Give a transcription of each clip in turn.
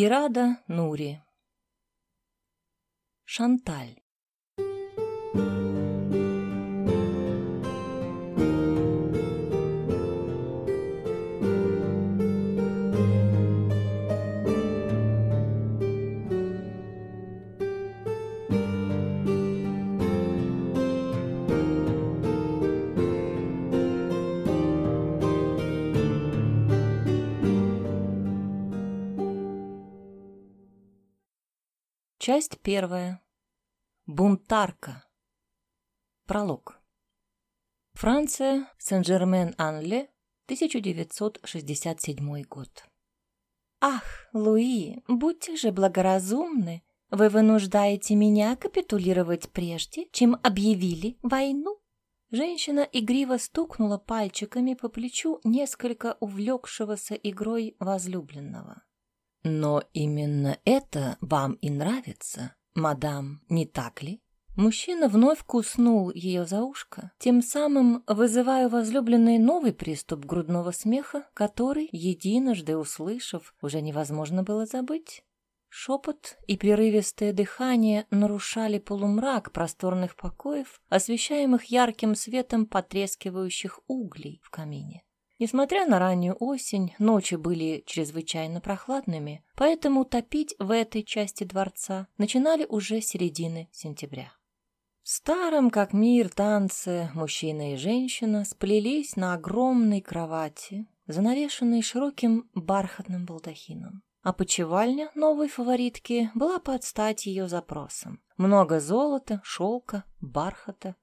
Ирада Нури. Шанталь. Часть первая. Бунтарка. Пролог. Франция, Сен-Жермен-Анле, 1967 год. «Ах, Луи, будьте же благоразумны. Вы вынуждаете меня капитулировать прежде, чем объявили войну?» Женщина игриво стукнула пальчиками по плечу несколько увлекшегося игрой возлюбленного. Но именно это вам и нравится, мадам, не так ли? Мужчина вновь куснул ее за ушко, тем самым вызывая возлюбленный новый приступ грудного смеха, который, единожды услышав, уже невозможно было забыть. Шепот и прерывистое дыхание нарушали полумрак просторных покоев, освещаемых ярким светом потрескивающих углей в камине. Несмотря на раннюю осень, ночи были чрезвычайно прохладными, поэтому топить в этой части дворца начинали уже середины сентября. В старом, как мир, танце мужчина и женщина сплелись на огромной кровати, занавешенной широким бархатным балдахином. А почевальня новой фаворитки была под стать ее запросам. Много золота, шелка, бархата.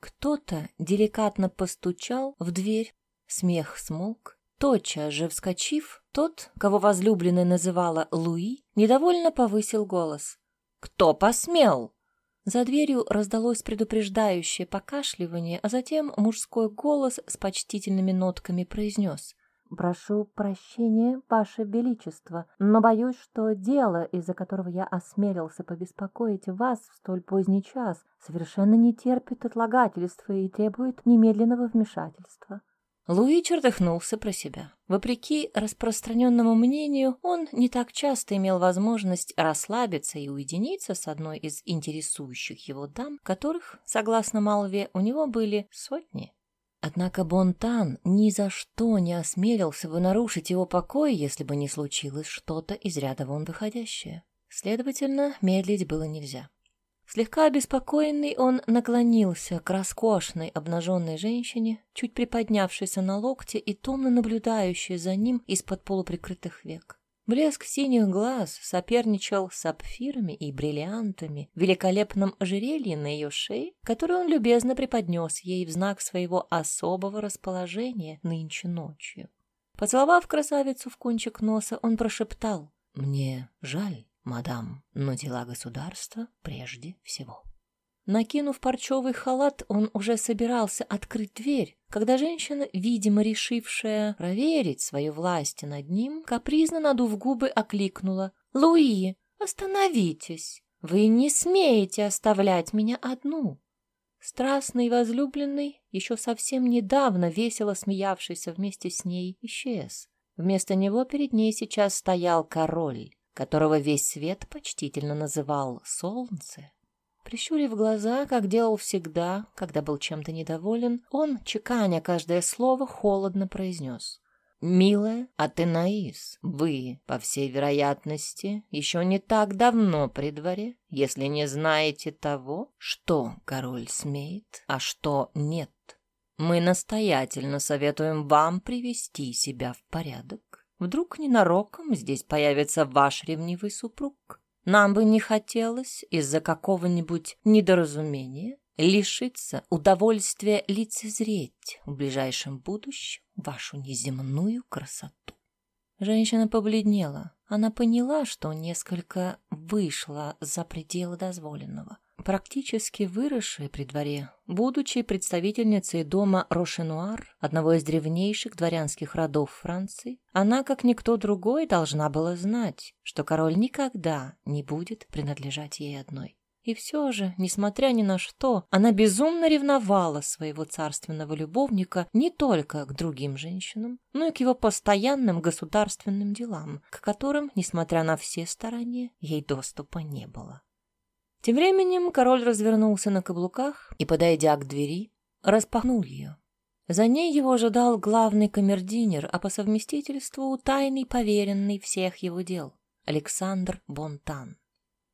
Кто-то деликатно постучал в дверь, Смех смолк. Тотчас же вскочив, тот, кого возлюбленная называла Луи, недовольно повысил голос. «Кто посмел?» За дверью раздалось предупреждающее покашливание, а затем мужской голос с почтительными нотками произнес. «Прошу прощения, Ваше Величество, но боюсь, что дело, из-за которого я осмелился побеспокоить вас в столь поздний час, совершенно не терпит отлагательства и требует немедленного вмешательства. Луи чертыхнулся про себя. Вопреки распространенному мнению, он не так часто имел возможность расслабиться и уединиться с одной из интересующих его дам, которых, согласно Малве, у него были сотни. Однако Бонтан ни за что не осмелился бы нарушить его покой, если бы не случилось что-то из ряда вон выходящее. Следовательно, медлить было нельзя. Слегка обеспокоенный, он наклонился к роскошной обнаженной женщине, чуть приподнявшейся на локте и томно наблюдающей за ним из-под полуприкрытых век. Блеск синих глаз соперничал с сапфирами и бриллиантами в великолепном ожерелье на ее шее, которое он любезно преподнес ей в знак своего особого расположения нынче ночью. Поцеловав красавицу в кончик носа, он прошептал «Мне жаль, мадам, но дела государства прежде всего. Накинув парчевый халат, он уже собирался открыть дверь, когда женщина, видимо, решившая проверить свою власть над ним, капризно надув губы, окликнула. «Луи, остановитесь! Вы не смеете оставлять меня одну!» Страстный возлюбленный, еще совсем недавно весело смеявшийся вместе с ней, исчез. Вместо него перед ней сейчас стоял король, которого весь свет почтительно называл «солнце». Прищурив глаза, как делал всегда, когда был чем-то недоволен, он, чеканя каждое слово, холодно произнес. «Милая Атенаис, вы, по всей вероятности, еще не так давно при дворе, если не знаете того, что король смеет, а что нет. Мы настоятельно советуем вам привести себя в порядок Вдруг ненароком здесь появится ваш ревнивый супруг. Нам бы не хотелось из-за какого-нибудь недоразумения лишиться удовольствия лицезреть в ближайшем будущем вашу неземную красоту. Женщина побледнела. Она поняла, что несколько вышла за пределы дозволенного практически выросшая при дворе, будучи представительницей дома Рошенуар, одного из древнейших дворянских родов Франции, она, как никто другой, должна была знать, что король никогда не будет принадлежать ей одной. И все же, несмотря ни на что, она безумно ревновала своего царственного любовника не только к другим женщинам, но и к его постоянным государственным делам, к которым, несмотря на все старания, ей доступа не было. Тем временем король развернулся на каблуках и, подойдя к двери, распахнул ее. За ней его ожидал главный камердинер, а по совместительству тайный поверенный всех его дел — Александр Бонтан.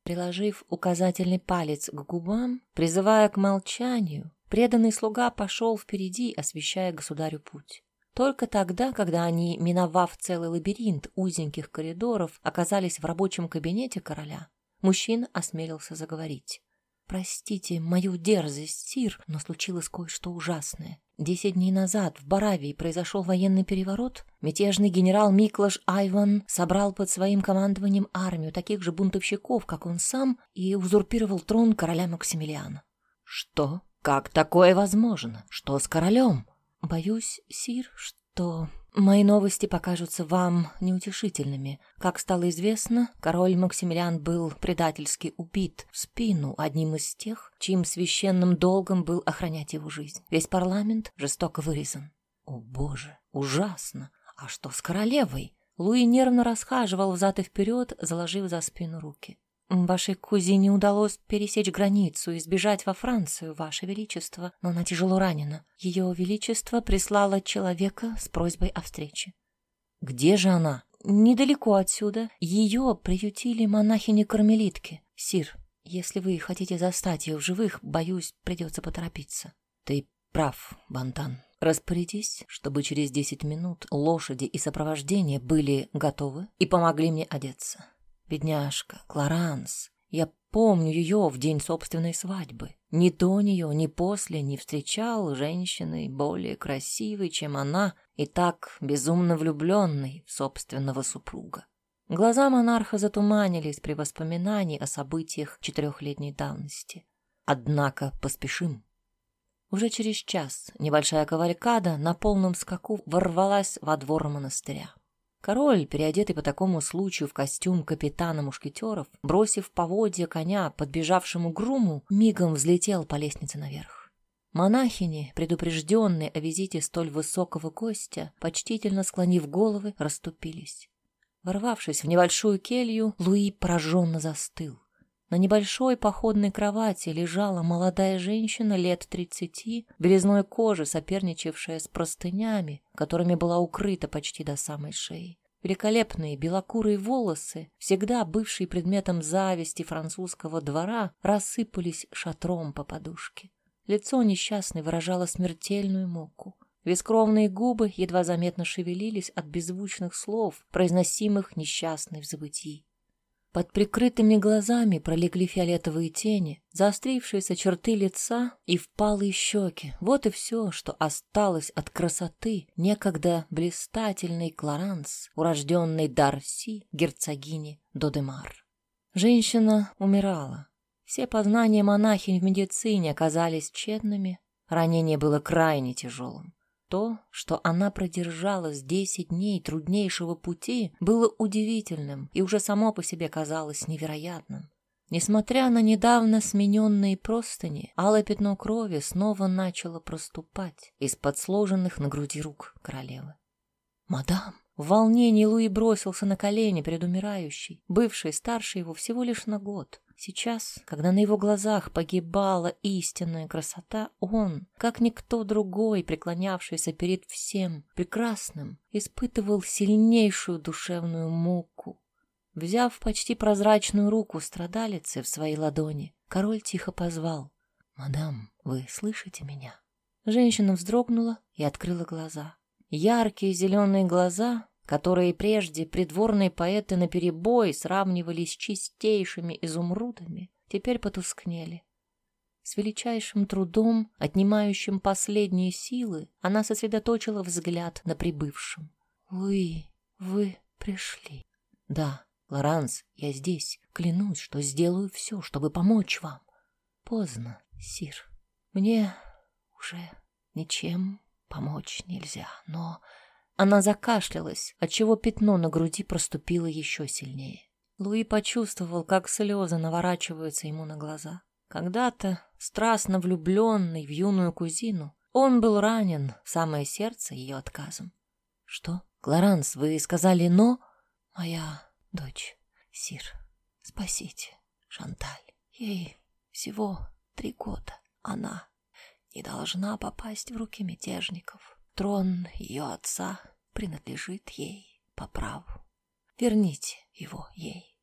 Приложив указательный палец к губам, призывая к молчанию, преданный слуга пошел впереди, освещая государю путь. Только тогда, когда они, миновав целый лабиринт узеньких коридоров, оказались в рабочем кабинете короля, мужчина осмелился заговорить. «Простите мою дерзость, сир, но случилось кое-что ужасное. Десять дней назад в Баравии произошел военный переворот. Мятежный генерал Миклаш Айван собрал под своим командованием армию таких же бунтовщиков, как он сам, и узурпировал трон короля Максимилиана. Что? Как такое возможно? Что с королем? Боюсь, сир, что Мои новости покажутся вам неутешительными. Как стало известно, король Максимилиан был предательски убит в спину одним из тех, чьим священным долгом был охранять его жизнь. Весь парламент жестоко вырезан. О, боже, ужасно! А что с королевой? Луи нервно расхаживал взад и вперед, заложив за спину руки. Вашей кузине удалось пересечь границу и сбежать во Францию, Ваше Величество, но она тяжело ранена. Ее Величество прислало человека с просьбой о встрече. Где же она? Недалеко отсюда. Ее приютили монахини-кармелитки. Сир, если вы хотите застать ее в живых, боюсь, придется поторопиться. Ты прав, Бантан. Распорядись, чтобы через десять минут лошади и сопровождение были готовы и помогли мне одеться. Бедняжка, Кларанс. Я помню ее в день собственной свадьбы. Ни до нее, ни после не встречал женщины более красивой, чем она, и так безумно влюбленной в собственного супруга. Глаза монарха затуманились при воспоминании о событиях четырехлетней давности. Однако поспешим. Уже через час небольшая кавалькада на полном скаку ворвалась во двор монастыря. Король, переодетый по такому случаю в костюм капитана мушкетеров, бросив поводья коня подбежавшему груму, мигом взлетел по лестнице наверх. Монахини, предупрежденные о визите столь высокого гостя, почтительно склонив головы, расступились. Ворвавшись в небольшую келью, Луи пораженно застыл. На небольшой походной кровати лежала молодая женщина лет тридцати, белизной кожи, соперничавшая с простынями, которыми была укрыта почти до самой шеи. Великолепные белокурые волосы, всегда бывшие предметом зависти французского двора, рассыпались шатром по подушке. Лицо несчастной выражало смертельную муку. Бескровные губы едва заметно шевелились от беззвучных слов, произносимых несчастной в забытии. Под прикрытыми глазами пролегли фиолетовые тени, заострившиеся черты лица и впалые щеки. Вот и все, что осталось от красоты некогда блистательной Кларанс, урожденной Дарси, герцогини Додемар. Женщина умирала. Все познания монахинь в медицине оказались тщетными, ранение было крайне тяжелым. То, что она продержалась десять дней труднейшего пути, было удивительным и уже само по себе казалось невероятным. Несмотря на недавно смененные простыни, алое пятно крови снова начало проступать из-под сложенных на груди рук королевы. «Мадам!» В волнении Луи бросился на колени перед умирающей, бывшей старше его всего лишь на год. Сейчас, когда на его глазах погибала истинная красота, он, как никто другой, преклонявшийся перед всем прекрасным, испытывал сильнейшую душевную муку. Взяв почти прозрачную руку страдалицы в свои ладони, король тихо позвал. «Мадам, вы слышите меня?» Женщина вздрогнула и открыла глаза. Яркие зеленые глаза которые прежде придворные поэты наперебой сравнивали с чистейшими изумрудами, теперь потускнели. С величайшим трудом, отнимающим последние силы, она сосредоточила взгляд на прибывшем. «Вы... вы пришли?» «Да, Лоранс, я здесь. Клянусь, что сделаю все, чтобы помочь вам». «Поздно, Сир. Мне уже ничем помочь нельзя, но...» Она закашлялась, отчего пятно на груди проступило еще сильнее. Луи почувствовал, как слезы наворачиваются ему на глаза. Когда-то, страстно влюбленный в юную кузину, он был ранен в самое сердце ее отказом. «Что? Кларанс, вы сказали «но»?» «Моя дочь, Сир, спасите, Шанталь. Ей всего три года. Она не должна попасть в руки мятежников. Трон ее отца принадлежит ей по праву. Верните его ей.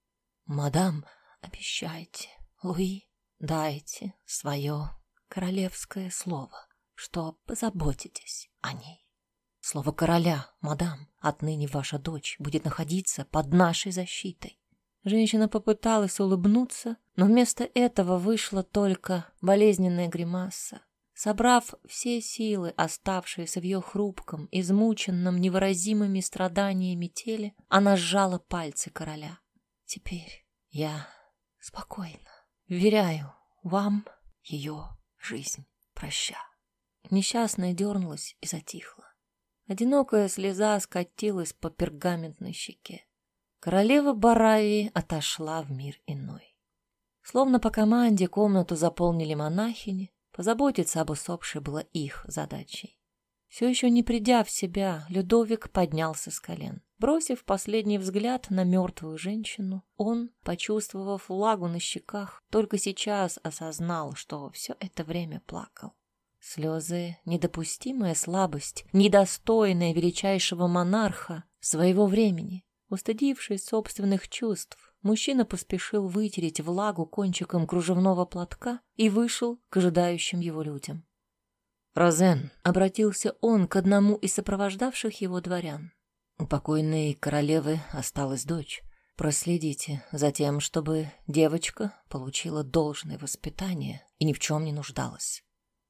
Мадам, обещайте, Луи, дайте свое королевское слово, что позаботитесь о ней. Слово короля, мадам, отныне ваша дочь будет находиться под нашей защитой. Женщина попыталась улыбнуться, но вместо этого вышла только болезненная гримаса. Собрав все силы, оставшиеся в ее хрупком, измученном невыразимыми страданиями теле, она сжала пальцы короля. «Теперь я спокойно вверяю вам ее жизнь. Проща». Несчастная дернулась и затихла. Одинокая слеза скатилась по пергаментной щеке. Королева Баравии отошла в мир иной. Словно по команде комнату заполнили монахини, позаботиться об усопшей было их задачей. Все еще не придя в себя, Людовик поднялся с колен. Бросив последний взгляд на мертвую женщину, он, почувствовав влагу на щеках, только сейчас осознал, что все это время плакал. Слезы — недопустимая слабость, недостойная величайшего монарха своего времени. Устыдившись собственных чувств, мужчина поспешил вытереть влагу кончиком кружевного платка и вышел к ожидающим его людям. «Розен», — обратился он к одному из сопровождавших его дворян. «У покойной королевы осталась дочь. Проследите за тем, чтобы девочка получила должное воспитание и ни в чем не нуждалась.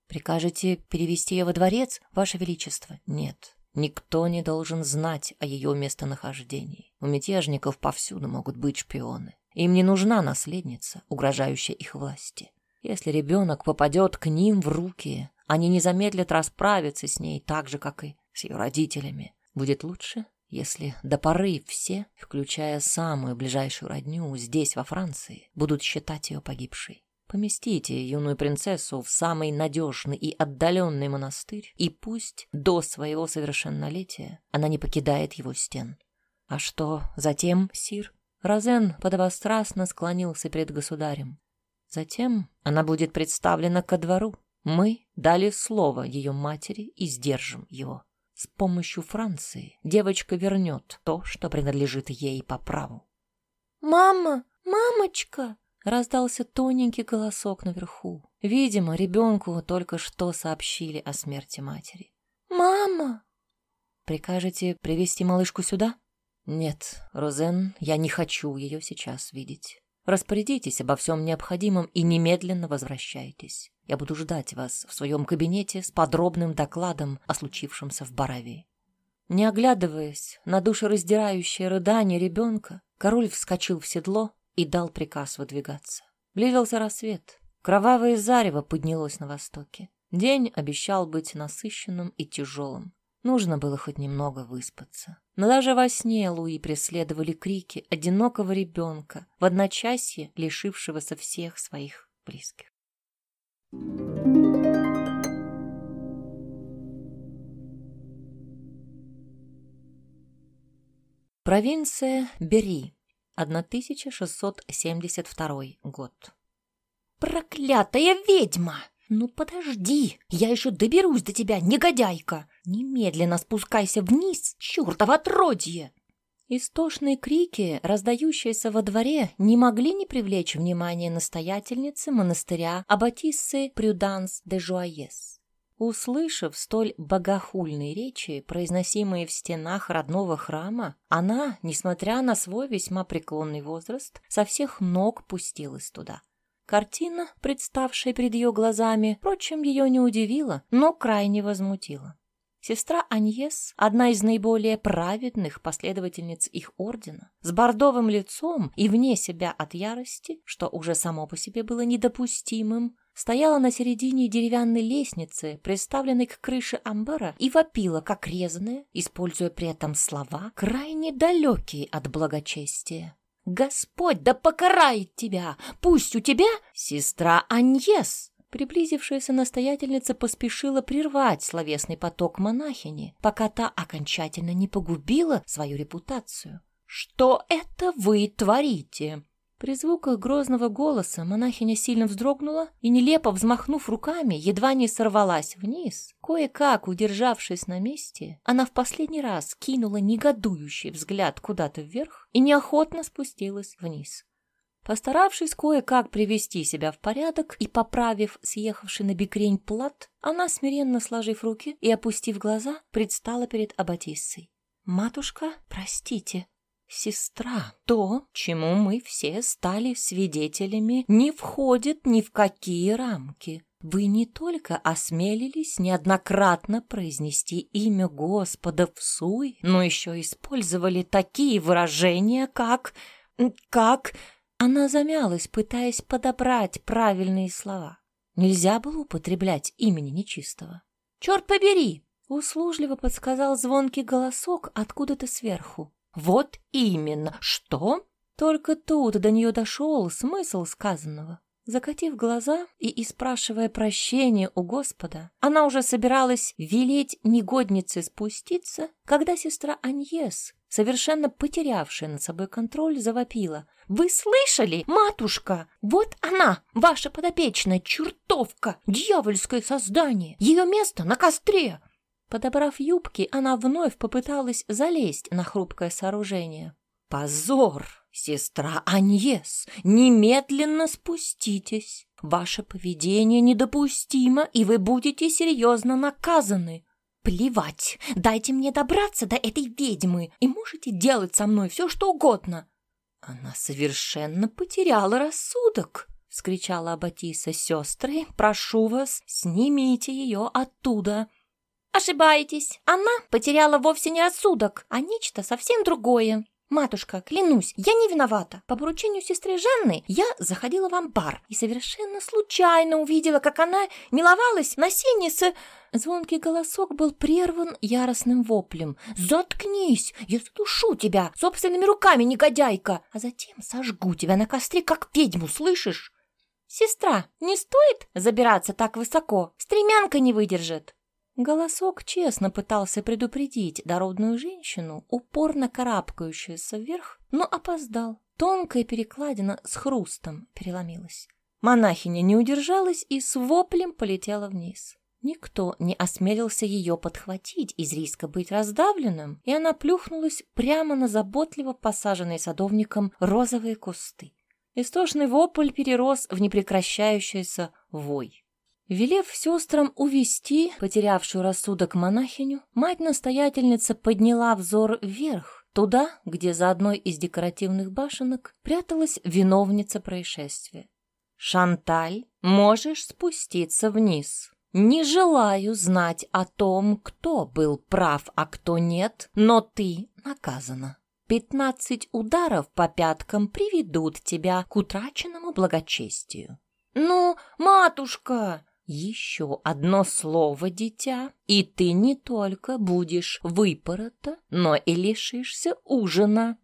Прикажете перевести ее во дворец, Ваше Величество? Нет, Никто не должен знать о ее местонахождении. У мятежников повсюду могут быть шпионы. Им не нужна наследница, угрожающая их власти. Если ребенок попадет к ним в руки, они не замедлят расправиться с ней так же, как и с ее родителями. Будет лучше, если до поры все, включая самую ближайшую родню здесь, во Франции, будут считать ее погибшей. Поместите юную принцессу в самый надежный и отдаленный монастырь, и пусть до своего совершеннолетия она не покидает его стен. А что затем, сир? Розен подобострастно склонился перед государем. Затем она будет представлена ко двору. Мы дали слово ее матери и сдержим его. С помощью Франции девочка вернет то, что принадлежит ей по праву. «Мама! Мамочка!» Раздался тоненький голосок наверху. Видимо, ребенку только что сообщили о смерти матери. «Мама!» «Прикажете привести малышку сюда?» «Нет, Розен, я не хочу ее сейчас видеть. Распорядитесь обо всем необходимом и немедленно возвращайтесь. Я буду ждать вас в своем кабинете с подробным докладом о случившемся в Баравии». Не оглядываясь на душераздирающее рыдание ребенка, король вскочил в седло и дал приказ выдвигаться. Близился рассвет. Кровавое зарево поднялось на востоке. День обещал быть насыщенным и тяжелым. Нужно было хоть немного выспаться. Но даже во сне Луи преследовали крики одинокого ребенка, в одночасье лишившегося всех своих близких. Провинция Бери, 1672 год. «Проклятая ведьма! Ну подожди, я еще доберусь до тебя, негодяйка! Немедленно спускайся вниз, чертово отродье!» Истошные крики, раздающиеся во дворе, не могли не привлечь внимание настоятельницы монастыря Аббатиссы Прюданс де Жуаес. Услышав столь богохульные речи, произносимые в стенах родного храма, она, несмотря на свой весьма преклонный возраст, со всех ног пустилась туда. Картина, представшая перед ее глазами, впрочем, ее не удивила, но крайне возмутила. Сестра Аньес, одна из наиболее праведных последовательниц их ордена, с бордовым лицом и вне себя от ярости, что уже само по себе было недопустимым, стояла на середине деревянной лестницы, приставленной к крыше амбара, и вопила, как резаная, используя при этом слова, крайне далекие от благочестия. Господь да покарает тебя! Пусть у тебя сестра Аньес!» Приблизившаяся настоятельница поспешила прервать словесный поток монахини, пока та окончательно не погубила свою репутацию. «Что это вы творите?» При звуках грозного голоса монахиня сильно вздрогнула и, нелепо взмахнув руками, едва не сорвалась вниз. Кое-как, удержавшись на месте, она в последний раз кинула негодующий взгляд куда-то вверх и неохотно спустилась вниз. Постаравшись кое-как привести себя в порядок и поправив съехавший на бикрень плат, она, смиренно сложив руки и опустив глаза, предстала перед Аббатиссой. «Матушка, простите, сестра, то, чему мы все стали свидетелями, не входит ни в какие рамки. Вы не только осмелились неоднократно произнести имя Господа в суе, но еще использовали такие выражения, как... как... Она замялась, пытаясь подобрать правильные слова. Нельзя было употреблять имени нечистого. «Черт побери!» — услужливо подсказал звонкий голосок откуда-то сверху. Вот именно. Что? Только тут до нее дошел смысл сказанного. Закатив глаза и испрашивая прощения у Господа, она уже собиралась велеть негоднице спуститься, когда сестра Аньес, совершенно потерявшая над собой контроль, завопила. «Вы слышали, матушка? Вот она, ваша подопечная чертовка, дьявольское создание! Ее место на костре! Подобрав юбки, она вновь попыталась залезть на хрупкое сооружение. «Позор, сестра Аньес! Немедленно спуститесь! Ваше поведение недопустимо, и вы будете серьезно наказаны!» «Плевать! Дайте мне добраться до этой ведьмы, и можете делать со мной все, что угодно!» «Она совершенно потеряла рассудок!» — вскричала Аббатиса. «Сестры, прошу вас, снимите ее оттуда!» «Ошибаетесь. Она потеряла вовсе не рассудок, а нечто совсем другое. Матушка, клянусь, я не виновата. По поручению сестры Жанны я заходила в амбар и совершенно случайно увидела, как она миловалась на сене с...» Звонкий голосок был прерван яростным воплем. «Заткнись! Я задушу тебя собственными руками, негодяйка! А затем сожгу тебя на костре, как ведьму, слышишь?» «Сестра, не стоит забираться так высоко? Стремянка не выдержит!» Голосок честно пытался предупредить дородную женщину, упорно карабкающуюся вверх, но опоздал. Тонкая перекладина с хрустом переломилась. Монахиня не удержалась и с воплем полетела вниз. Никто не осмелился ее подхватить из риска быть раздавленным, и она плюхнулась прямо на заботливо посаженные садовником розовые кусты. Истошный вопль перерос в непрекращающийся вой. Велев сестрам увести потерявшую рассудок монахиню, мать-настоятельница подняла взор вверх, туда, где за одной из декоративных башенок пряталась виновница происшествия. «Шанталь, можешь спуститься вниз. Не желаю знать о том, кто был прав, а кто нет, но ты наказана. Пятнадцать ударов по пяткам приведут тебя к утраченному благочестию». «Ну, матушка!» Еще одно слово, дитя, и ты не только будешь выпорота, но и лишишься ужина.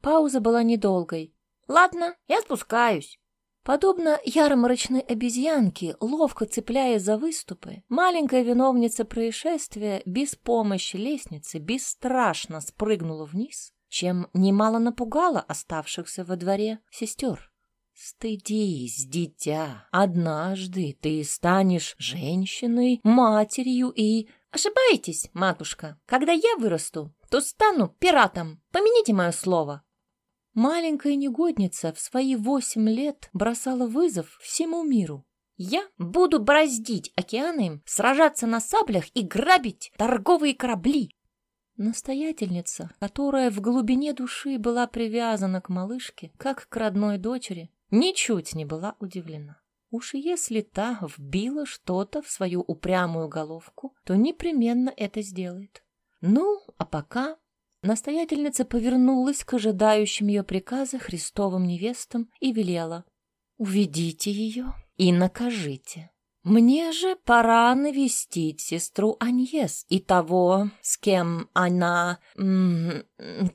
Пауза была недолгой. Ладно, я спускаюсь. Подобно ярмарочной обезьянке, ловко цепляясь за выступы, маленькая виновница происшествия без помощи лестницы бесстрашно спрыгнула вниз, чем немало напугала оставшихся во дворе сестер. Стыдись, дитя. Однажды ты станешь женщиной, матерью и... Ошибаетесь, матушка. Когда я вырасту, то стану пиратом. Помяните мое слово. Маленькая негодница в свои восемь лет бросала вызов всему миру. Я буду бороздить океаны, сражаться на саблях и грабить торговые корабли. Настоятельница, которая в глубине души была привязана к малышке, как к родной дочери, ничуть не была удивлена. Уж если та вбила что-то в свою упрямую головку, то непременно это сделает. Ну, а пока настоятельница повернулась к ожидающим ее приказа Христовым невестам и велела «Уведите ее и накажите». Мне же пора навестить сестру Аньес и того, с кем она...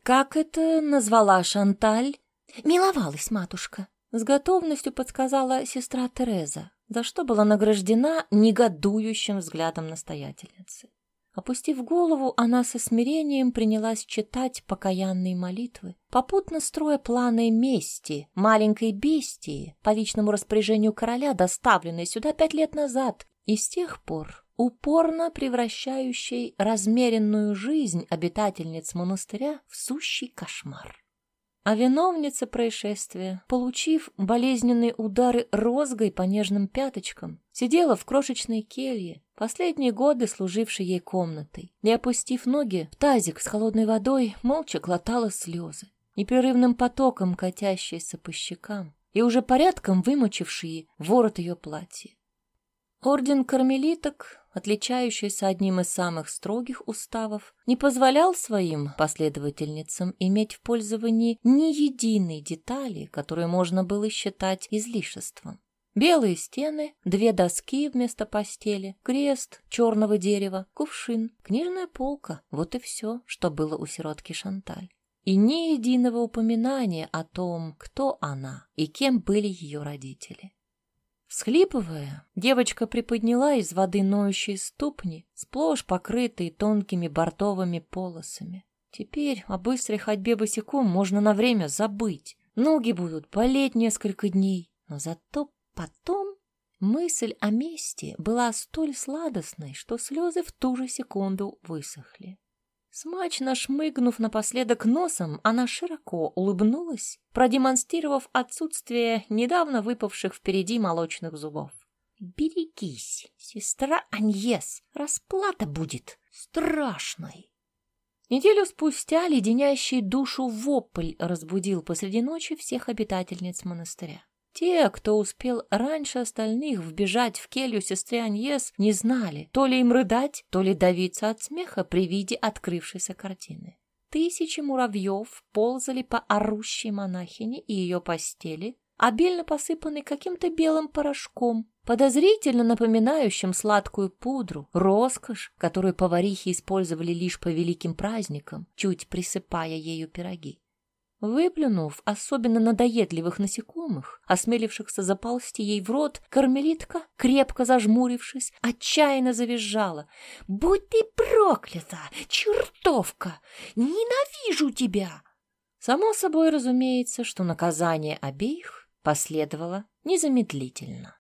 Как это назвала Шанталь? «Миловалась, матушка», — с готовностью подсказала сестра Тереза, за что была награждена негодующим взглядом настоятельницы. Опустив голову, она со смирением принялась читать покаянные молитвы, попутно строя планы мести, маленькой бестии, по личному распоряжению короля, доставленной сюда пять лет назад, и с тех пор упорно превращающей размеренную жизнь обитательниц монастыря в сущий кошмар. А виновница происшествия, получив болезненные удары розгой по нежным пяточкам, сидела в крошечной келье, последние годы служившей ей комнатой, и, опустив ноги в тазик с холодной водой, молча глотала слезы, непрерывным потоком катящиеся по щекам и уже порядком вымочившие ворот ее платья. Орден кармелиток, отличающийся одним из самых строгих уставов, не позволял своим последовательницам иметь в пользовании ни единой детали, которую можно было считать излишеством. Белые стены, две доски вместо постели, крест черного дерева, кувшин, книжная полка — вот и все, что было у сиротки Шанталь. И ни единого упоминания о том, кто она и кем были ее родители. Всхлипывая, девочка приподняла из воды ноющие ступни, сплошь покрытые тонкими бордовыми полосами. Теперь о быстрой ходьбе босиком можно на время забыть. Ноги будут болеть несколько дней, но зато потом мысль о мести была столь сладостной, что слезы в ту же секунду высохли. Смачно шмыгнув напоследок носом, она широко улыбнулась, продемонстрировав отсутствие недавно выпавших впереди молочных зубов. «Берегись, сестра Аньес, расплата будет страшной!» Неделю спустя леденящий душу вопль разбудил посреди ночи всех обитательниц монастыря. Те, кто успел раньше остальных вбежать в келью сестры Аньес, не знали, то ли им рыдать, то ли давиться от смеха при виде открывшейся картины. Тысячи муравьев ползали по орущей монахине и ее постели, обильно посыпанной каким-то белым порошком, подозрительно напоминающим сладкую пудру, роскошь, которую поварихи использовали лишь по великим праздникам, чуть присыпая ею пироги. Выплюнув особенно надоедливых насекомых, осмелившихся заползти ей в рот, кармелитка, крепко зажмурившись, отчаянно завизжала. «Будь ты проклята, чертовка! Ненавижу тебя!» Само собой разумеется, что наказание обеих последовало незамедлительно.